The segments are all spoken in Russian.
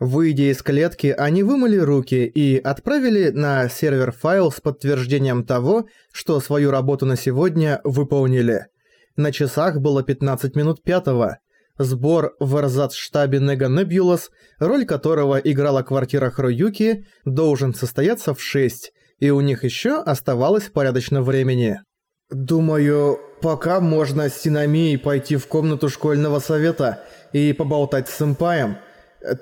Выйдя из клетки, они вымыли руки и отправили на сервер файл с подтверждением того, что свою работу на сегодня выполнили. На часах было 15 минут пятого. Сбор в эрзац-штабе Нега Небулас, роль которого играла квартира Хроюки, должен состояться в 6, и у них еще оставалось порядочно времени. «Думаю, пока можно с Синамией пойти в комнату школьного совета и поболтать с сэмпаем»,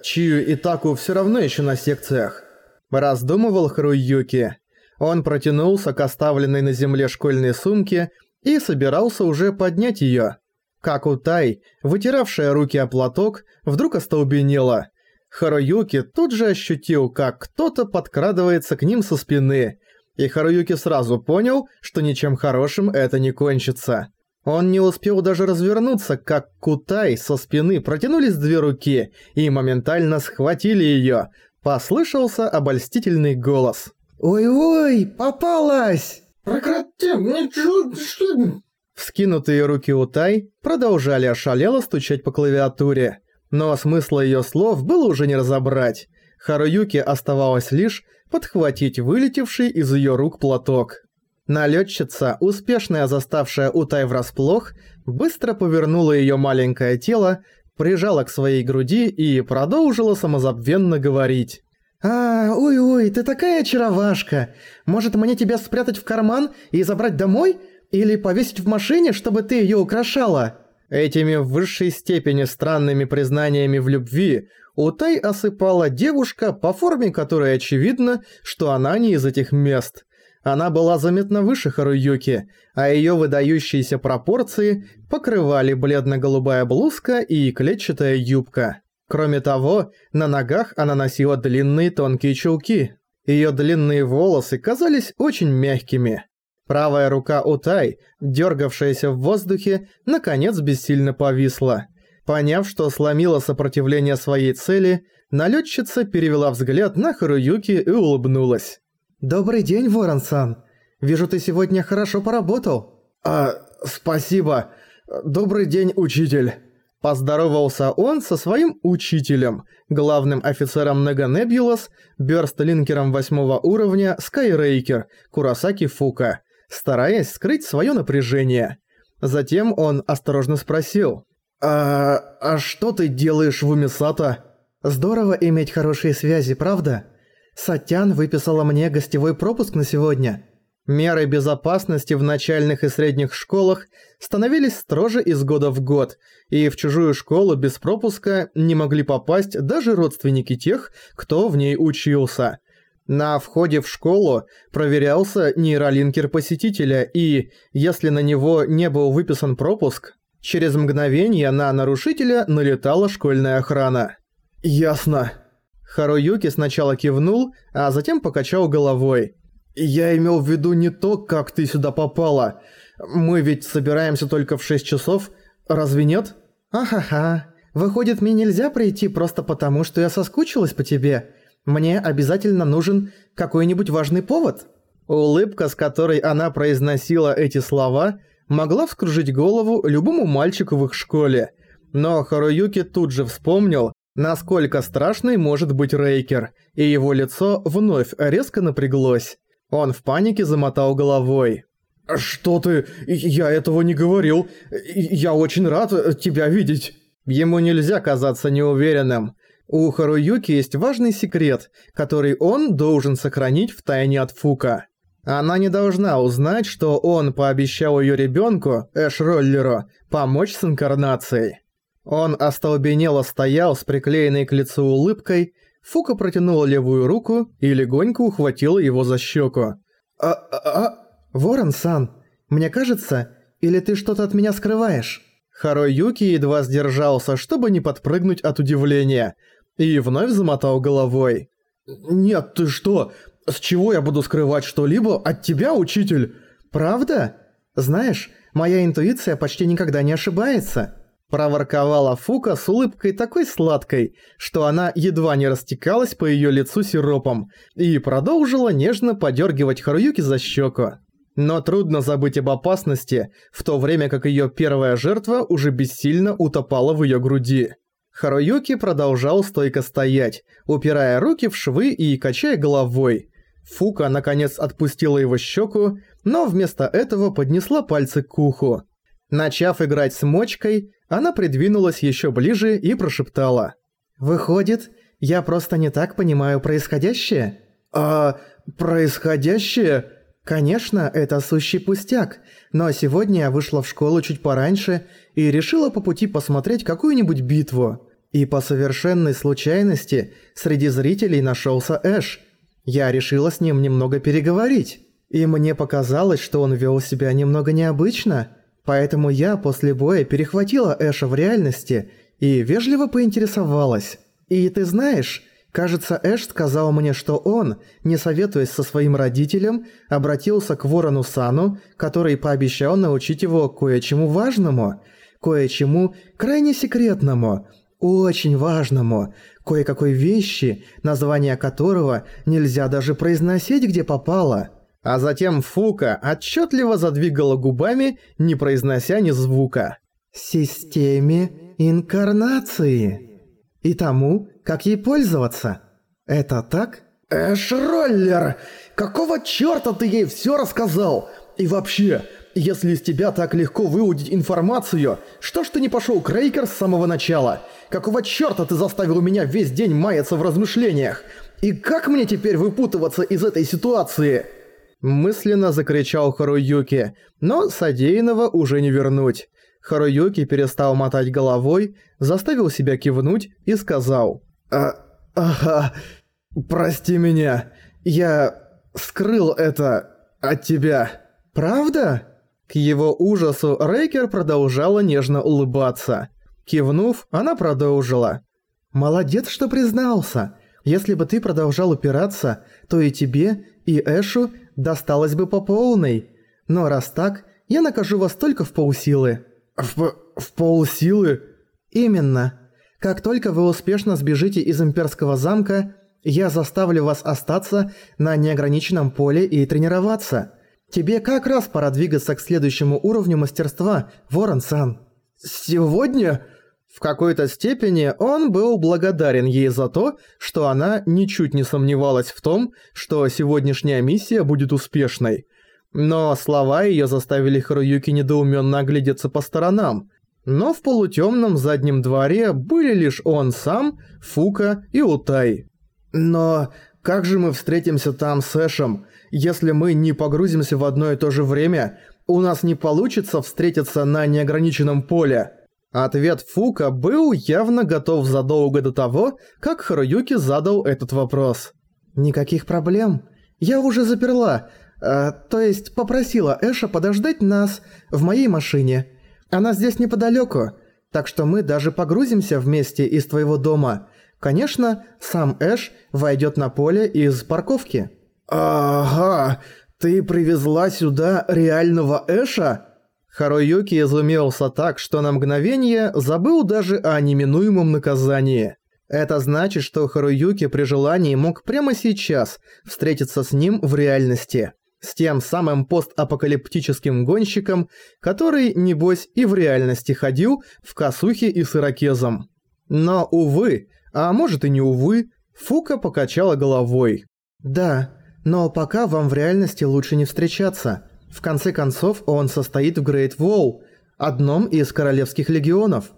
Чию и Таку все равно еще на секциях. Раздумывал Харуюки. Он протянулся к оставленной на земле школьной сумке и собирался уже поднять ее. Как Утай, вытиравшая руки о платок, вдруг остолбенела. Харуюки тут же ощутил, как кто-то подкрадывается к ним со спины, и Харуюки сразу понял, что ничем хорошим это не кончится. Он не успел даже развернуться, как Кутай со спины протянулись две руки и моментально схватили её. Послышался обольстительный голос. «Ой-ой, попалась!» «Прекрати, ничего, Вскинутые руки Утай продолжали ошалело стучать по клавиатуре, но смысла её слов было уже не разобрать. Харуюки оставалось лишь подхватить вылетевший из её рук платок. Налетчица, успешная заставшая Утай врасплох, быстро повернула ее маленькое тело, прижала к своей груди и продолжила самозабвенно говорить. «А, ой-ой, ты такая очаровашка. Может мне тебя спрятать в карман и забрать домой? Или повесить в машине, чтобы ты ее украшала?» Этими в высшей степени странными признаниями в любви Утай осыпала девушка, по форме которой очевидно, что она не из этих мест – она была заметно выше Харуюки, а её выдающиеся пропорции покрывали бледно-голубая блузка и клетчатая юбка. Кроме того, на ногах она носила длинные тонкие чулки. Её длинные волосы казались очень мягкими. Правая рука Утай, дёргавшаяся в воздухе, наконец бессильно повисла. Поняв, что сломила сопротивление своей цели, налётчица перевела взгляд на Харуюки и улыбнулась. «Добрый день, Ворон-сан. Вижу, ты сегодня хорошо поработал». «А, спасибо. Добрый день, учитель». Поздоровался он со своим учителем, главным офицером Нега Небулас, бёрстлинкером восьмого уровня Скайрейкер, Курасаки Фука, стараясь скрыть своё напряжение. Затем он осторожно спросил. «А, а что ты делаешь в Умисата?» «Здорово иметь хорошие связи, правда?» Сатян выписала мне гостевой пропуск на сегодня. Меры безопасности в начальных и средних школах становились строже из года в год, и в чужую школу без пропуска не могли попасть даже родственники тех, кто в ней учился. На входе в школу проверялся нейролинкер посетителя и, если на него не был выписан пропуск, через мгновение на нарушителя налетала школьная охрана. «Ясно», Харуюки сначала кивнул, а затем покачал головой. «Я имел в виду не то, как ты сюда попала. Мы ведь собираемся только в 6 часов, разве нет?» «Ахаха. Выходит, мне нельзя прийти просто потому, что я соскучилась по тебе. Мне обязательно нужен какой-нибудь важный повод». Улыбка, с которой она произносила эти слова, могла вскружить голову любому мальчику в их школе. Но Харуюки тут же вспомнил, насколько страшный может быть Рейкер, и его лицо вновь резко напряглось. Он в панике замотал головой. «Что ты? Я этого не говорил. Я очень рад тебя видеть». Ему нельзя казаться неуверенным. У Харуюки есть важный секрет, который он должен сохранить в тайне от Фука. Она не должна узнать, что он пообещал ее ребенку, Эш-роллеру, помочь с инкарнацией. Он остолбенело стоял с приклеенной к лицу улыбкой, Фука протянула левую руку и легонько ухватила его за щеку. «А... а... а... Ворон-сан, мне кажется, или ты что-то от меня скрываешь?» Харуюки едва сдержался, чтобы не подпрыгнуть от удивления, и вновь замотал головой. «Нет, ты что? С чего я буду скрывать что-либо от тебя, учитель?» «Правда? Знаешь, моя интуиция почти никогда не ошибается». Проворковала Фука с улыбкой такой сладкой, что она едва не растекалась по её лицу сиропом и продолжила нежно подёргивать Харуюки за щеку. Но трудно забыть об опасности, в то время как её первая жертва уже бессильно утопала в её груди. Харуюки продолжал стойко стоять, упирая руки в швы и качая головой. Фука наконец отпустила его щеку, но вместо этого поднесла пальцы к уху. Начав играть с мочкой, она придвинулась еще ближе и прошептала. «Выходит, я просто не так понимаю происходящее?» «А происходящее?» «Конечно, это сущий пустяк, но сегодня я вышла в школу чуть пораньше и решила по пути посмотреть какую-нибудь битву. И по совершенной случайности среди зрителей нашелся Эш. Я решила с ним немного переговорить, и мне показалось, что он вел себя немного необычно, поэтому я после боя перехватила Эша в реальности и вежливо поинтересовалась. И ты знаешь, Кажется, Эш сказал мне, что он, не советуясь со своим родителем, обратился к Ворону Сану, который пообещал научить его кое-чему важному, кое-чему крайне секретному, очень важному, кое-какой вещи, название которого нельзя даже произносить, где попало. А затем Фука отчетливо задвигала губами, не произнося ни звука. «Системе инкарнации» и тому, как ей пользоваться. Это так? Эш-роллер! Какого чёрта ты ей всё рассказал? И вообще, если из тебя так легко выудить информацию, что ж ты не пошёл к Рейкер с самого начала? Какого чёрта ты заставил меня весь день маяться в размышлениях? И как мне теперь выпутываться из этой ситуации?» Мысленно закричал Харуюки, но содеянного уже не вернуть. Харуюки перестал мотать головой, заставил себя кивнуть и сказал «А... ага... Прости меня. Я... скрыл это... от тебя. Правда?» К его ужасу Рейкер продолжала нежно улыбаться. Кивнув, она продолжила. «Молодец, что признался. Если бы ты продолжал упираться, то и тебе, и Эшу досталось бы по полной. Но раз так, я накажу вас только в полсилы». «В, в полсилы?» «Именно. Как только вы успешно сбежите из Имперского замка, я заставлю вас остаться на неограниченном поле и тренироваться. Тебе как раз пора двигаться к следующему уровню мастерства, Ворон-сан». «Сегодня?» В какой-то степени он был благодарен ей за то, что она ничуть не сомневалась в том, что сегодняшняя миссия будет успешной. Но слова её заставили Харуюки недоуменно оглядеться по сторонам – но в полутемном заднем дворе были лишь он сам, Фука и Утай. «Но как же мы встретимся там с Эшем? Если мы не погрузимся в одно и то же время, у нас не получится встретиться на неограниченном поле». Ответ Фука был явно готов задолго до того, как Харуюки задал этот вопрос. «Никаких проблем. Я уже заперла, э, то есть попросила Эша подождать нас в моей машине». Она здесь неподалеку, так что мы даже погрузимся вместе из твоего дома. Конечно, сам Эш войдет на поле из парковки». «Ага, ты привезла сюда реального Эша?» Харуюки изумился так, что на мгновение забыл даже о неминуемом наказании. Это значит, что Харуюки при желании мог прямо сейчас встретиться с ним в реальности. С тем самым постапокалиптическим гонщиком, который, небось, и в реальности ходил в косухе и с ирокезом. Но, увы, а может и не увы, Фука покачала головой. «Да, но пока вам в реальности лучше не встречаться. В конце концов, он состоит в Грейт Волл, одном из королевских легионов».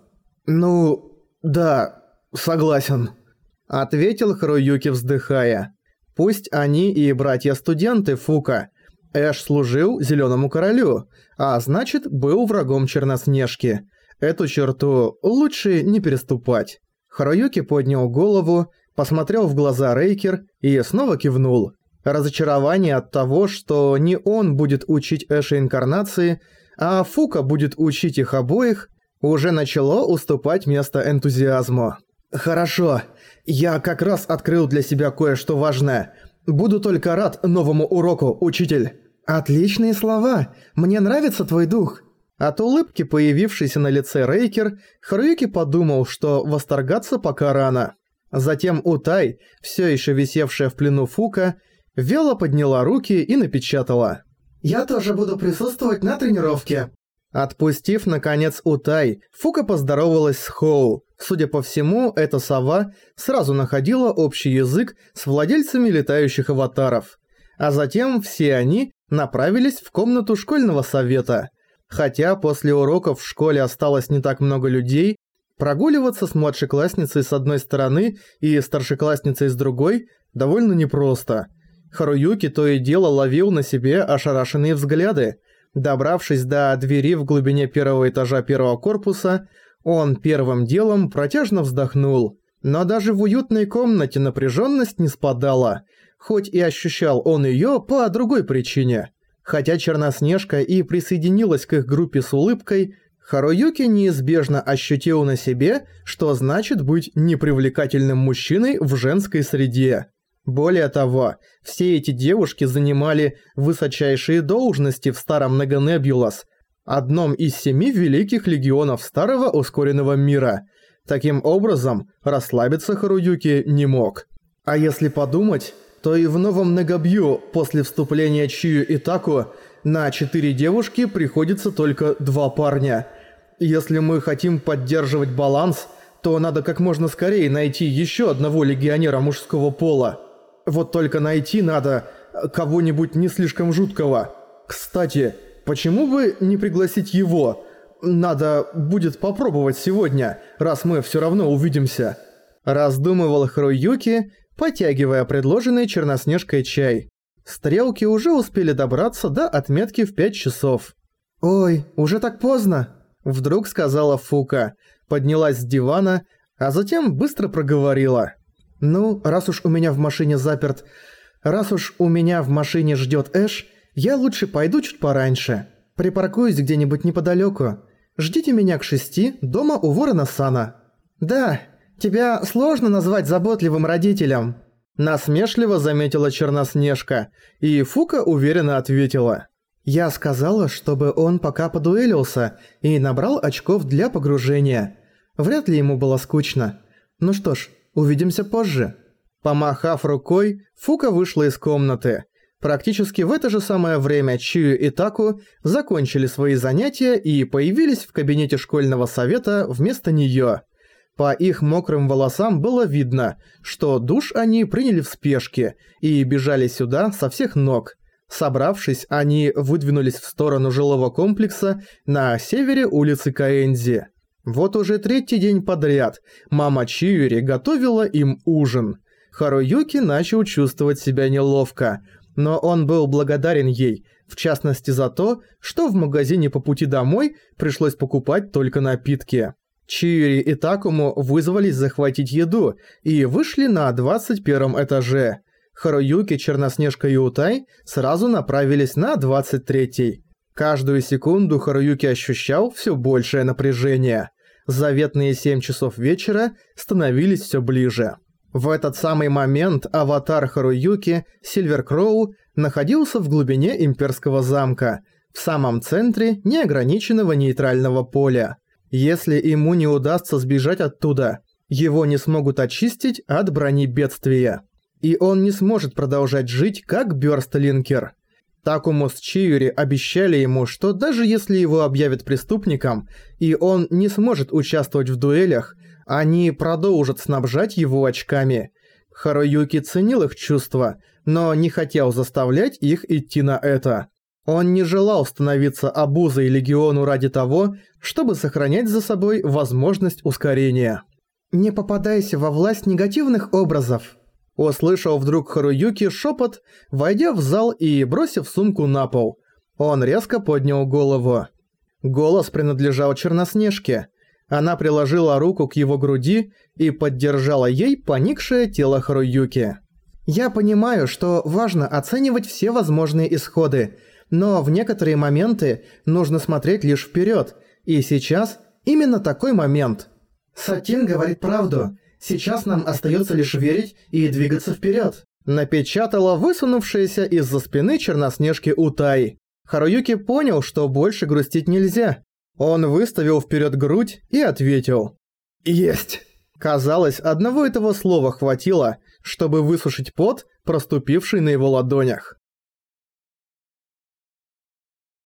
«Ну, да, согласен», — ответил Харуюки, вздыхая. Пусть они и братья-студенты Фука. Эш служил Зеленому Королю, а значит, был врагом Черноснежки. Эту черту лучше не переступать. Харуюки поднял голову, посмотрел в глаза Рейкер и снова кивнул. Разочарование от того, что не он будет учить Эша инкарнации, а Фука будет учить их обоих, уже начало уступать место энтузиазму. «Хорошо. Я как раз открыл для себя кое-что важное. Буду только рад новому уроку, учитель». «Отличные слова. Мне нравится твой дух». От улыбки, появившейся на лице Рейкер, Харуюки подумал, что восторгаться пока рано. Затем Утай, все еще висевшая в плену Фука, вело подняла руки и напечатала. «Я тоже буду присутствовать на тренировке». Отпустив, наконец, Утай, Фука поздоровалась с Хоу, Судя по всему, эта сова сразу находила общий язык с владельцами летающих аватаров. А затем все они направились в комнату школьного совета. Хотя после уроков в школе осталось не так много людей, прогуливаться с младшеклассницей с одной стороны и старшеклассницей с другой довольно непросто. Харуюки то и дело ловил на себе ошарашенные взгляды. Добравшись до двери в глубине первого этажа первого корпуса, он первым делом протяжно вздохнул. Но даже в уютной комнате напряженность не спадала, хоть и ощущал он ее по другой причине. Хотя Черноснежка и присоединилась к их группе с улыбкой, Харуюки неизбежно ощутил на себе, что значит быть непривлекательным мужчиной в женской среде. Более того, все эти девушки занимали высочайшие должности в старом Неганебулас, одном из семи великих легионов Старого Ускоренного Мира. Таким образом, расслабиться Харуюки не мог. А если подумать, то и в новом Негабью после вступления Чию и Таку на четыре девушки приходится только два парня. Если мы хотим поддерживать баланс, то надо как можно скорее найти еще одного легионера мужского пола. Вот только найти надо кого-нибудь не слишком жуткого. Кстати, Почему бы не пригласить его? Надо будет попробовать сегодня, раз мы все равно увидимся. Раздумывал Хруюки, потягивая предложенный Черноснежкой чай. Стрелки уже успели добраться до отметки в 5 часов. «Ой, уже так поздно!» Вдруг сказала Фука, поднялась с дивана, а затем быстро проговорила. «Ну, раз уж у меня в машине заперт, раз уж у меня в машине ждет Эш, я лучше пойду чуть пораньше. Припаркуюсь где-нибудь неподалеку. Ждите меня к шести дома у ворона Сана. Да, тебя сложно назвать заботливым родителем. Насмешливо заметила Черноснежка, и Фука уверенно ответила. «Я сказала, чтобы он пока подуэлился и набрал очков для погружения. Вряд ли ему было скучно. Ну что ж, увидимся позже». Помахав рукой, Фука вышла из комнаты, Практически в это же самое время Чию и Таку закончили свои занятия и появились в кабинете школьного совета вместо неё. По их мокрым волосам было видно, что душ они приняли в спешке и бежали сюда со всех ног. Собравшись, они выдвинулись в сторону жилого комплекса на севере улицы Каэнзи. Вот уже третий день подряд мама Чиури готовила им ужин. Харуюки начал чувствовать себя неловко – но он был благодарен ей, в частности за то, что в магазине по пути домой пришлось покупать только напитки. Чиури и Такому вызвались захватить еду и вышли на 21 этаже. Харуюки, Черноснежка и Утай сразу направились на 23-й. Каждую секунду Харуюки ощущал все большее напряжение. Заветные 7 часов вечера становились все ближе. В этот самый момент аватар Харуюки, Сильвер Кроу, находился в глубине имперского замка, в самом центре неограниченного нейтрального поля. Если ему не удастся сбежать оттуда, его не смогут очистить от брони бедствия. И он не сможет продолжать жить как Бёрстлинкер. Такому с Чиури обещали ему, что даже если его объявят преступником, и он не сможет участвовать в дуэлях, они продолжат снабжать его очками. Харуюки ценил их чувства, но не хотел заставлять их идти на это. Он не желал становиться обузой Легиону ради того, чтобы сохранять за собой возможность ускорения. «Не попадайся во власть негативных образов», Услышал вдруг Харуюки шепот, войдя в зал и бросив сумку на пол. Он резко поднял голову. Голос принадлежал Черноснежке. Она приложила руку к его груди и поддержала ей поникшее тело Харуюки. «Я понимаю, что важно оценивать все возможные исходы, но в некоторые моменты нужно смотреть лишь вперед, и сейчас именно такой момент». «Сатин говорит правду. Сейчас нам остается лишь верить и двигаться вперед. Напечатала высунувшаяся из-за спины Черноснежки Утай. Харуюки понял, что больше грустить нельзя, он выставил вперед грудь и ответил. «Есть!» Казалось, одного этого слова хватило, чтобы высушить пот, проступивший на его ладонях.